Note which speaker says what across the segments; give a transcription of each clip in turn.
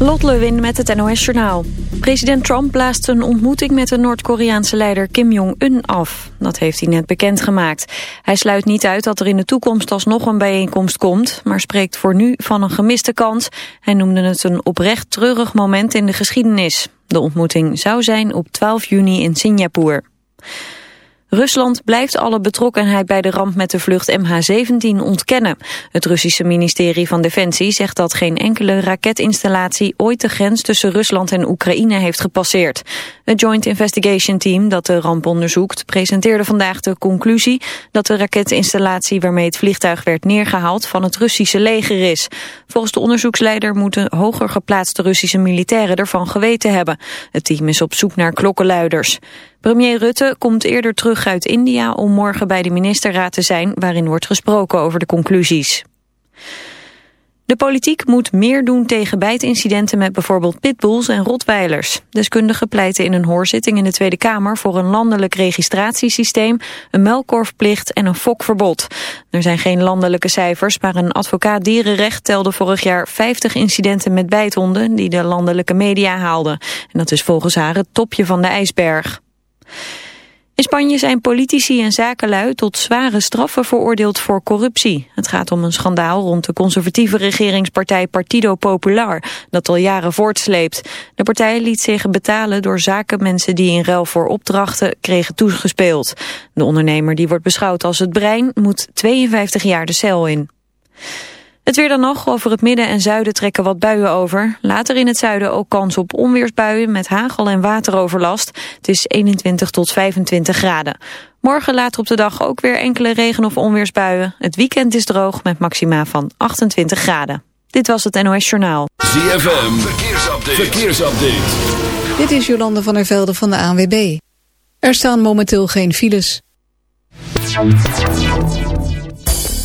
Speaker 1: Lot Lewin met het NOS Journaal. President Trump blaast een ontmoeting met de Noord-Koreaanse leider Kim Jong-un af. Dat heeft hij net bekendgemaakt. Hij sluit niet uit dat er in de toekomst alsnog een bijeenkomst komt... maar spreekt voor nu van een gemiste kans. Hij noemde het een oprecht treurig moment in de geschiedenis. De ontmoeting zou zijn op 12 juni in Singapore. Rusland blijft alle betrokkenheid bij de ramp met de vlucht MH17 ontkennen. Het Russische ministerie van Defensie zegt dat geen enkele raketinstallatie ooit de grens tussen Rusland en Oekraïne heeft gepasseerd. Het Joint Investigation Team dat de ramp onderzoekt presenteerde vandaag de conclusie dat de raketinstallatie waarmee het vliegtuig werd neergehaald van het Russische leger is. Volgens de onderzoeksleider moeten hoger geplaatste Russische militairen ervan geweten hebben. Het team is op zoek naar klokkenluiders. Premier Rutte komt eerder terug uit India om morgen bij de ministerraad te zijn waarin wordt gesproken over de conclusies. De politiek moet meer doen tegen bijtincidenten met bijvoorbeeld pitbulls en rotweilers. Deskundigen pleiten in een hoorzitting in de Tweede Kamer voor een landelijk registratiesysteem, een melkkorfplicht en een fokverbod. Er zijn geen landelijke cijfers, maar een advocaat dierenrecht telde vorig jaar 50 incidenten met bijthonden die de landelijke media haalden. En dat is volgens haar het topje van de ijsberg. In Spanje zijn politici en zakenlui tot zware straffen veroordeeld voor corruptie. Het gaat om een schandaal rond de conservatieve regeringspartij Partido Popular, dat al jaren voortsleept. De partij liet zich betalen door zakenmensen die in ruil voor opdrachten kregen toegespeeld. De ondernemer die wordt beschouwd als het brein moet 52 jaar de cel in. Het weer dan nog. Over het midden en zuiden trekken wat buien over. Later in het zuiden ook kans op onweersbuien met hagel en wateroverlast. Het is 21 tot 25 graden. Morgen later op de dag ook weer enkele regen- of onweersbuien. Het weekend is droog met maxima van 28 graden. Dit was het NOS Journaal.
Speaker 2: ZFM, verkeersupdate. verkeersupdate.
Speaker 3: Dit is Jolande van der Velde van de ANWB. Er staan momenteel geen files.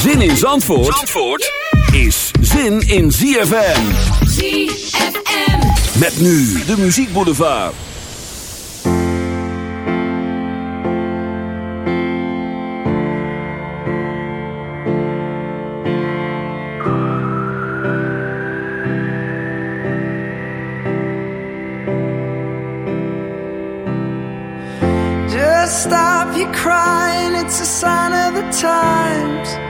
Speaker 2: Zin in Zandvoort, Zandvoort is zin in ZFM.
Speaker 4: ZFM.
Speaker 2: Met nu de muziekboulevard.
Speaker 5: Just stop your crying, it's a sign of the times.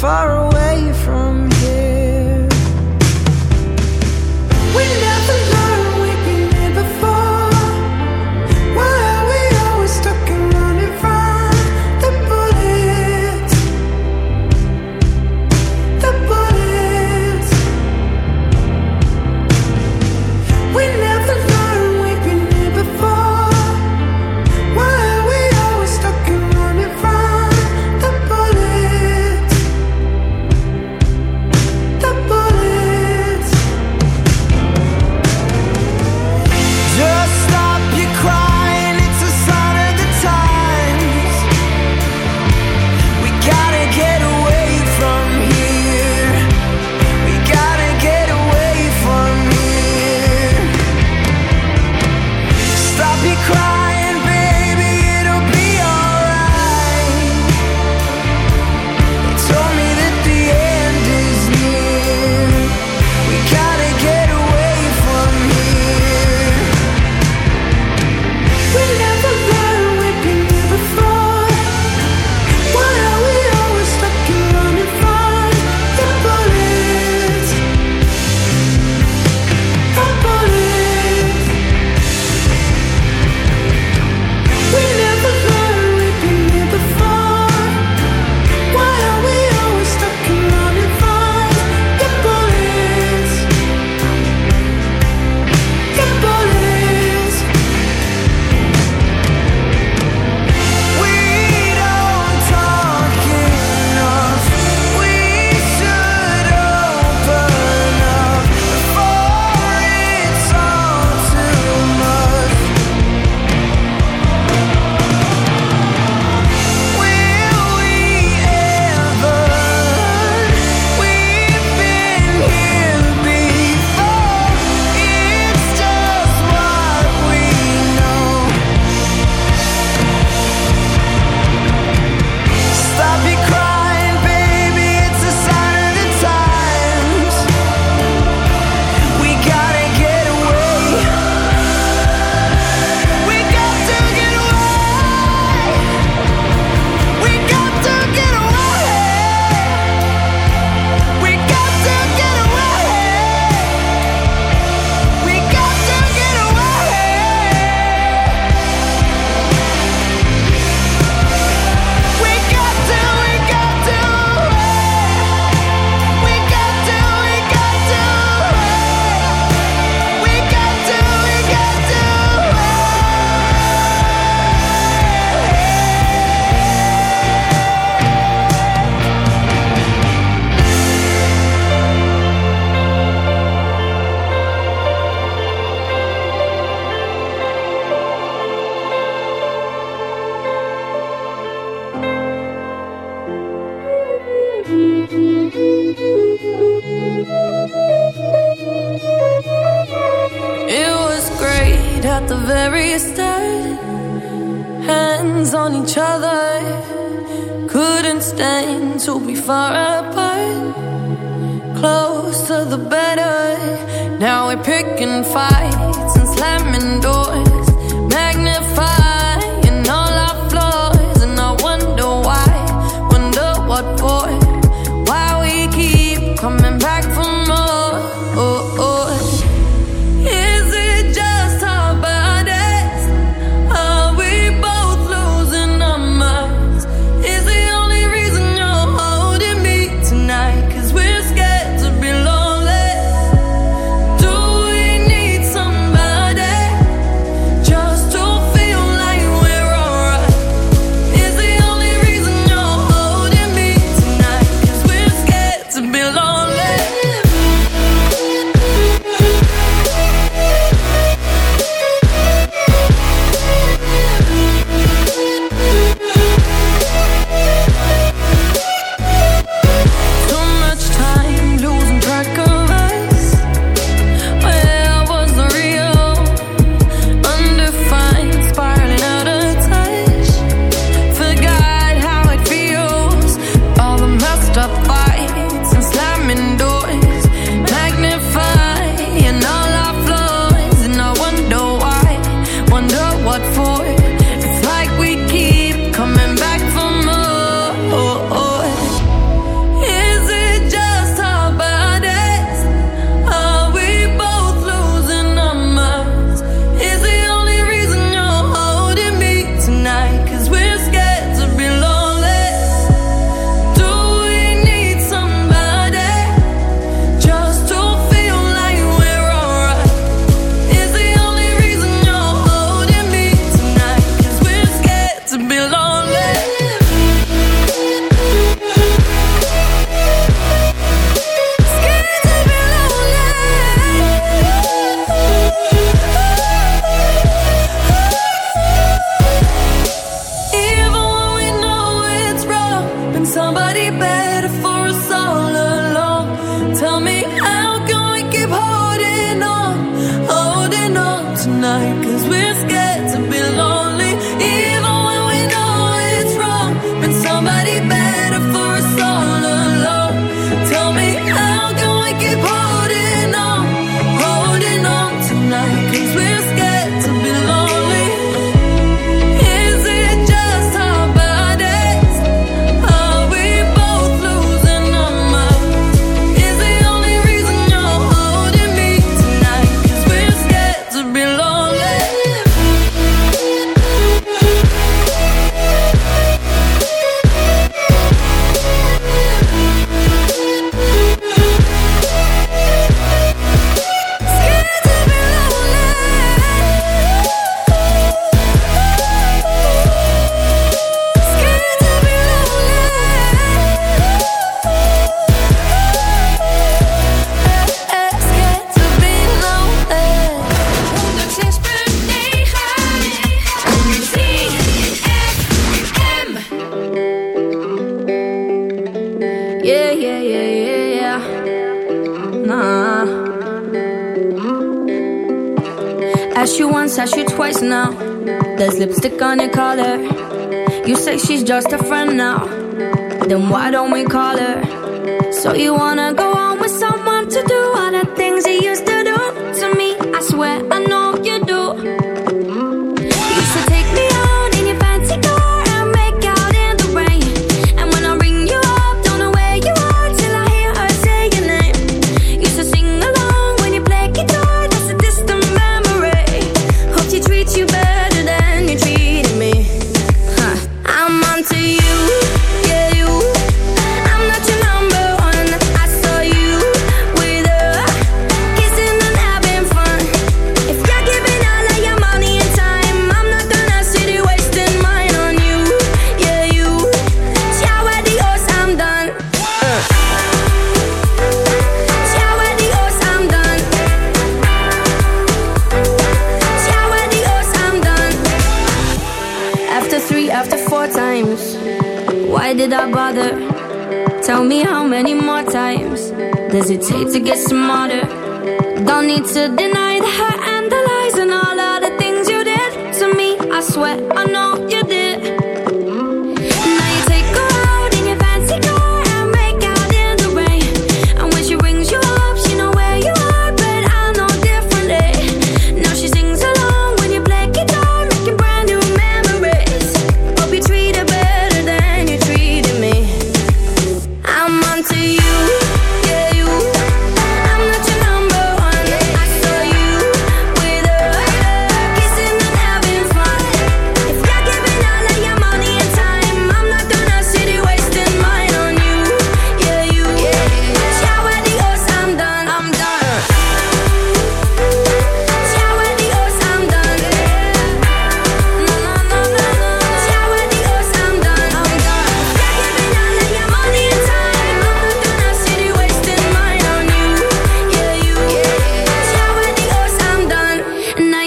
Speaker 6: far away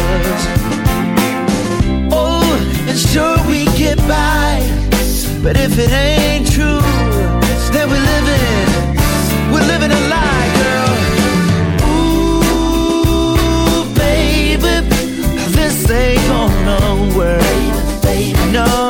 Speaker 7: yours. Oh, and sure we get by, but if it ain't true, then we're living, we're living a lie, girl. Ooh, baby, this ain't gonna work, no.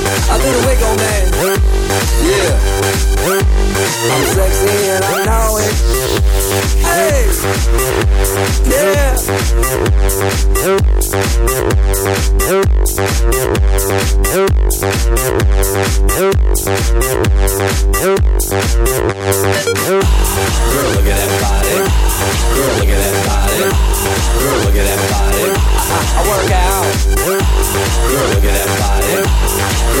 Speaker 8: I do the wiggle, man. Yeah. I'm sexy and I know it. Hey. Yeah.
Speaker 9: Girl, look at that body. Girl, look at that body. Girl, look at that body.
Speaker 8: I, work out.
Speaker 9: Girl, look at that body.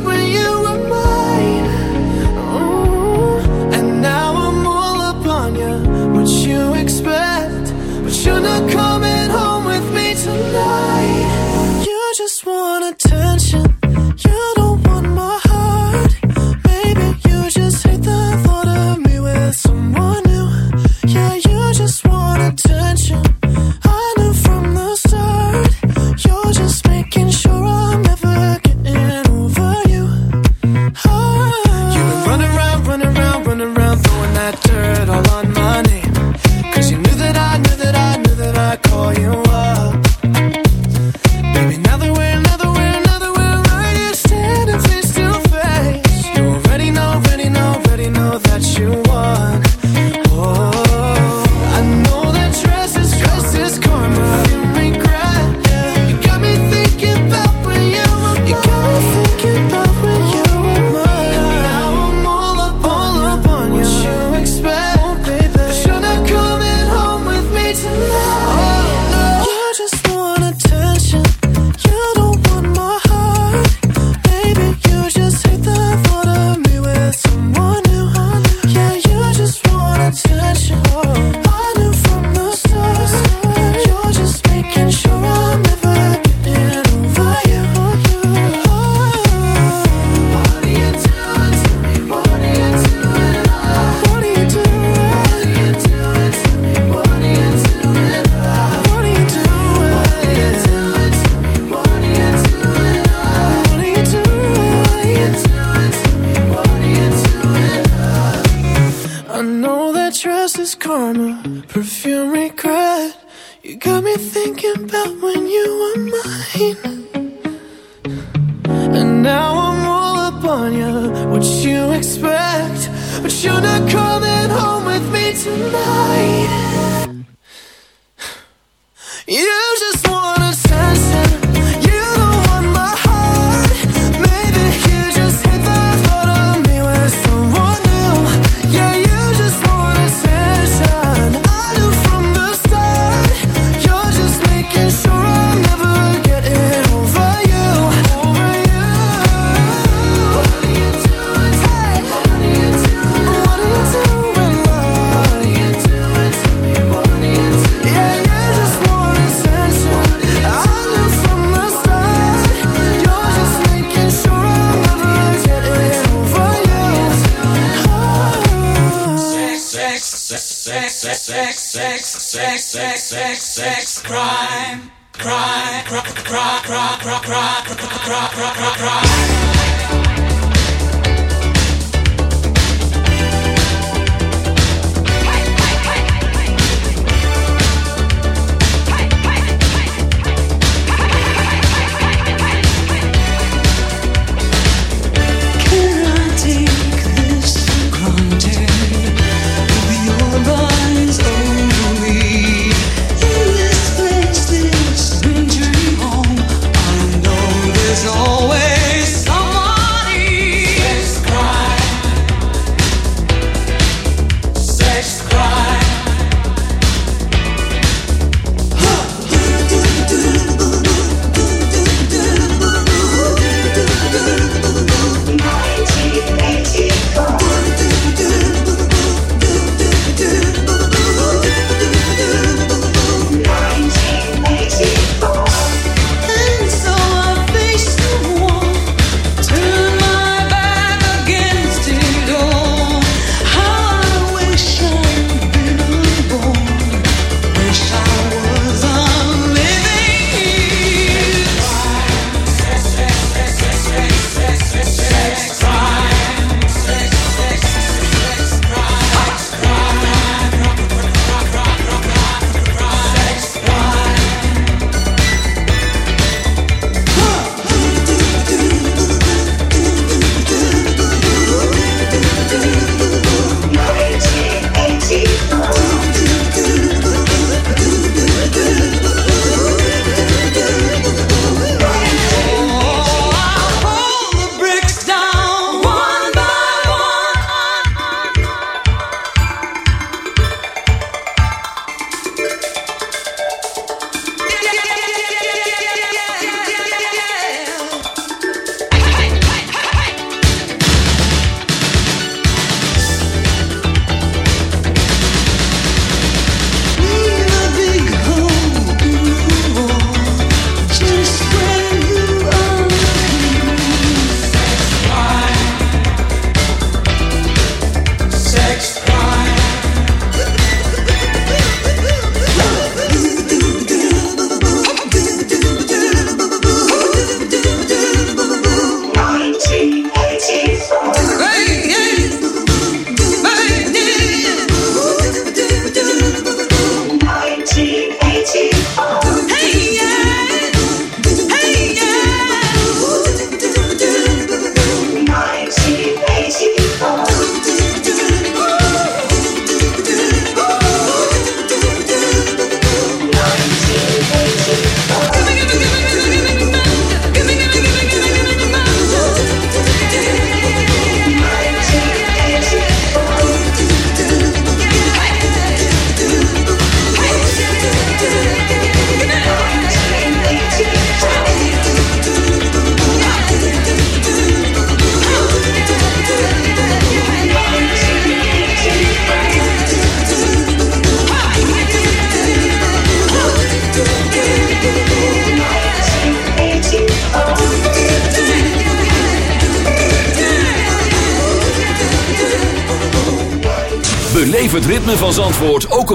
Speaker 5: Not coming home with me tonight. You just want attention.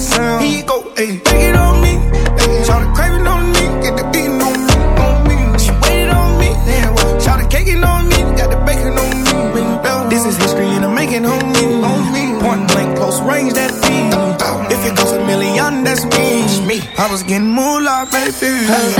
Speaker 10: sound. Here you go, ayy. Take it on me. Ayy. Shout the craving on me. Get the beating on me. On me. She waited on me. Damn, well, shout the caking on me. Got the bacon on me. This is history and I'm making homie. On me. Point blank, close range, that beat. If it goes a million, that's me. me. I was getting moolah, baby.
Speaker 11: Hey.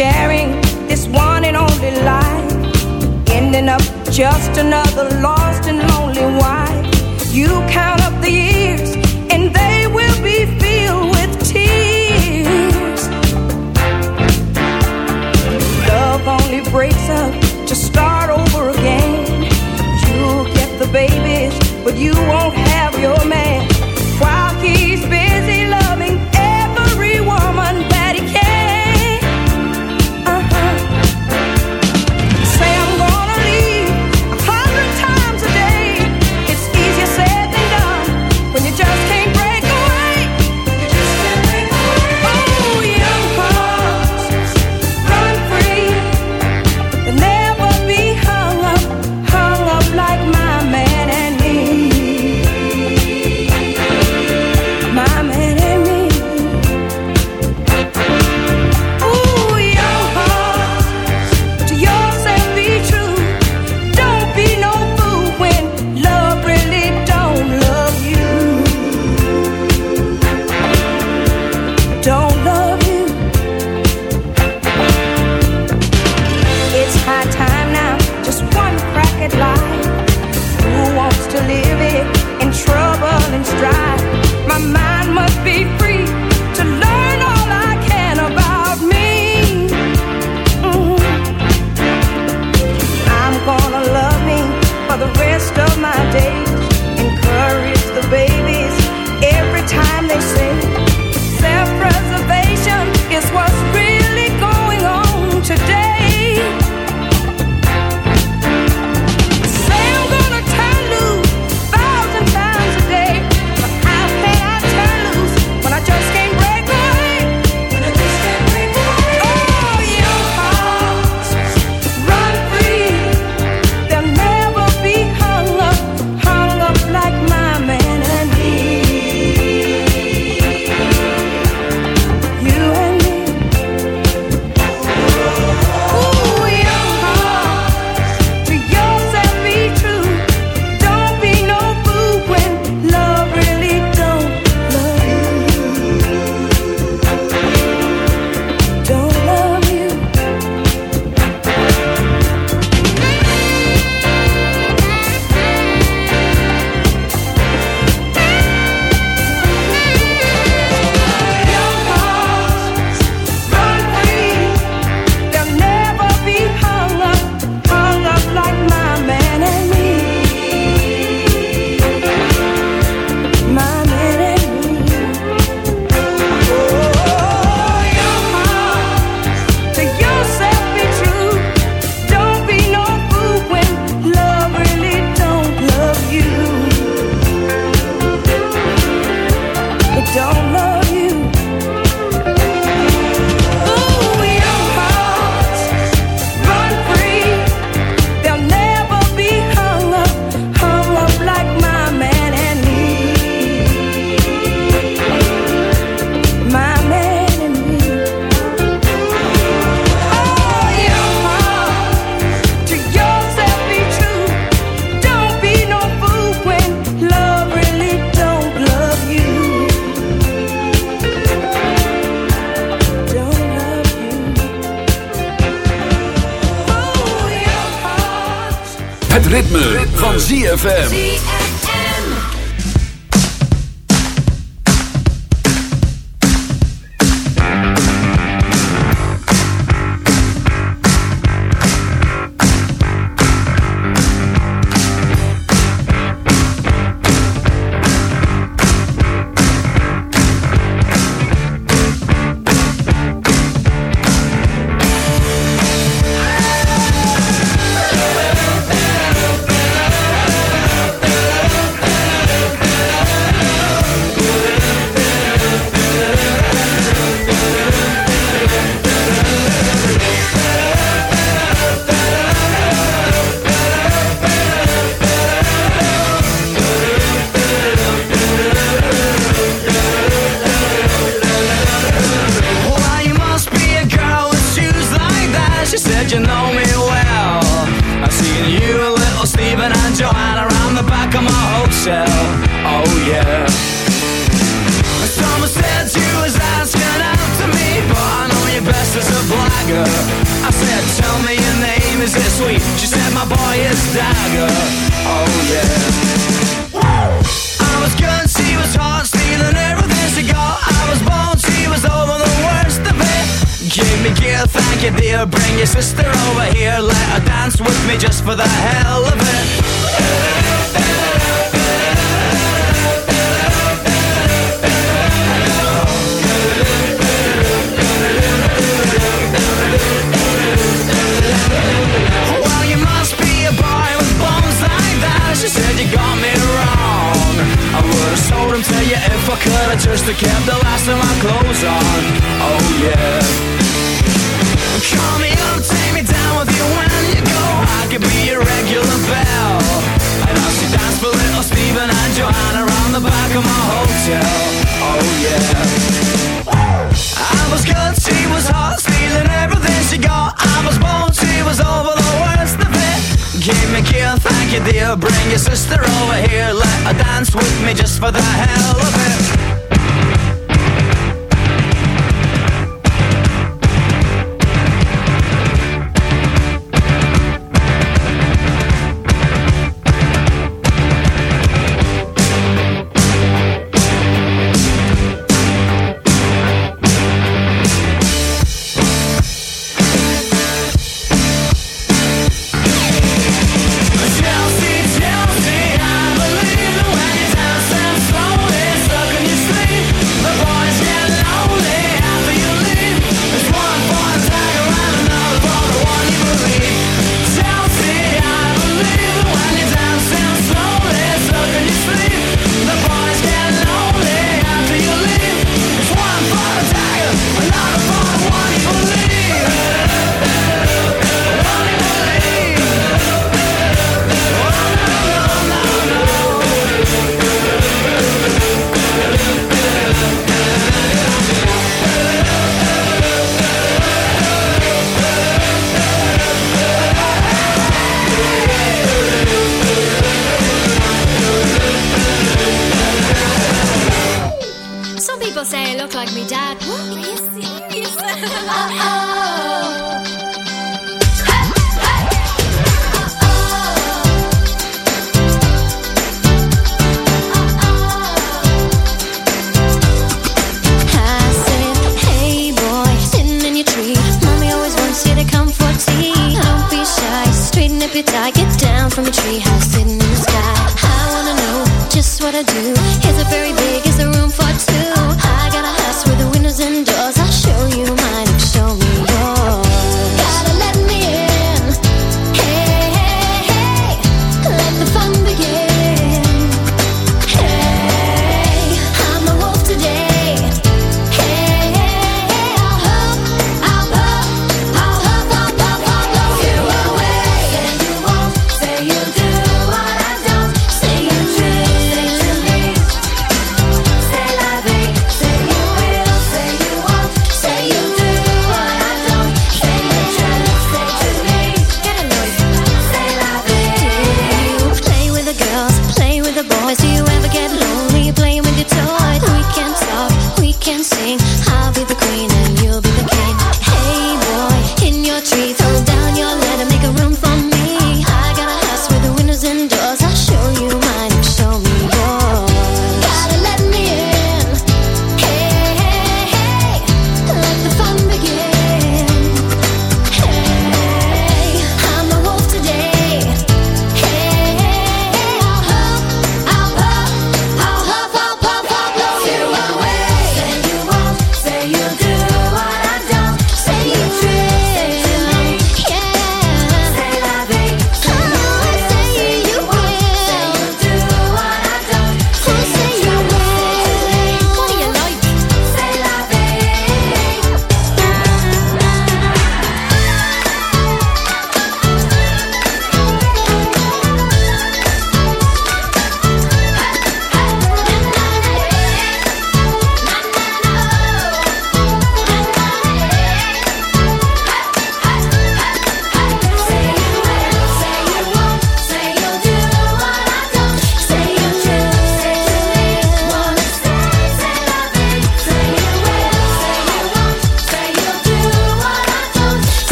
Speaker 11: sharing this one and only life, ending up just another
Speaker 8: long. ZFM.
Speaker 12: dance with me just for the hell of it.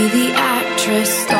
Speaker 13: Be the actress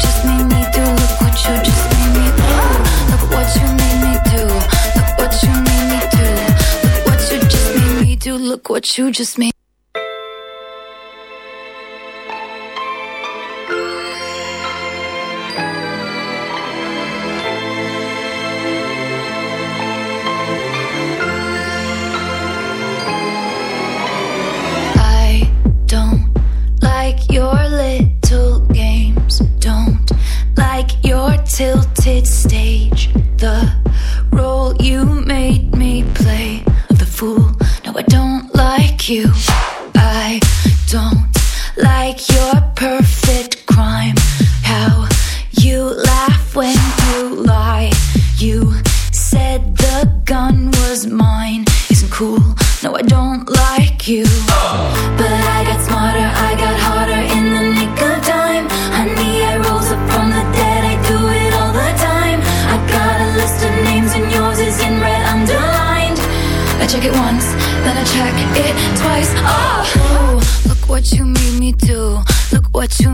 Speaker 13: what you just made you.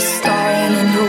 Speaker 13: starring in your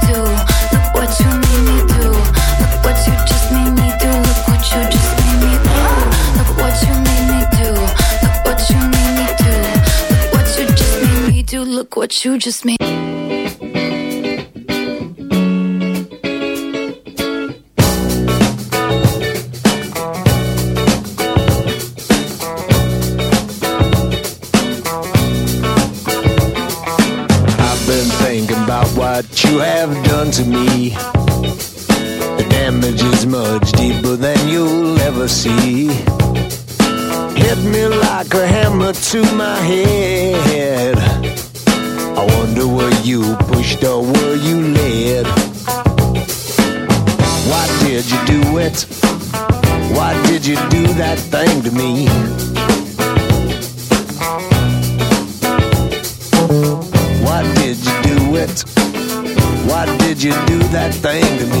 Speaker 13: Look what you just made.
Speaker 7: I've been thinking about what you have done to me. The damage is much deeper than you'll ever see. Hit me like a hammer to my head. Did you do that thing to me? Why did you do it? Why did you do that thing to me?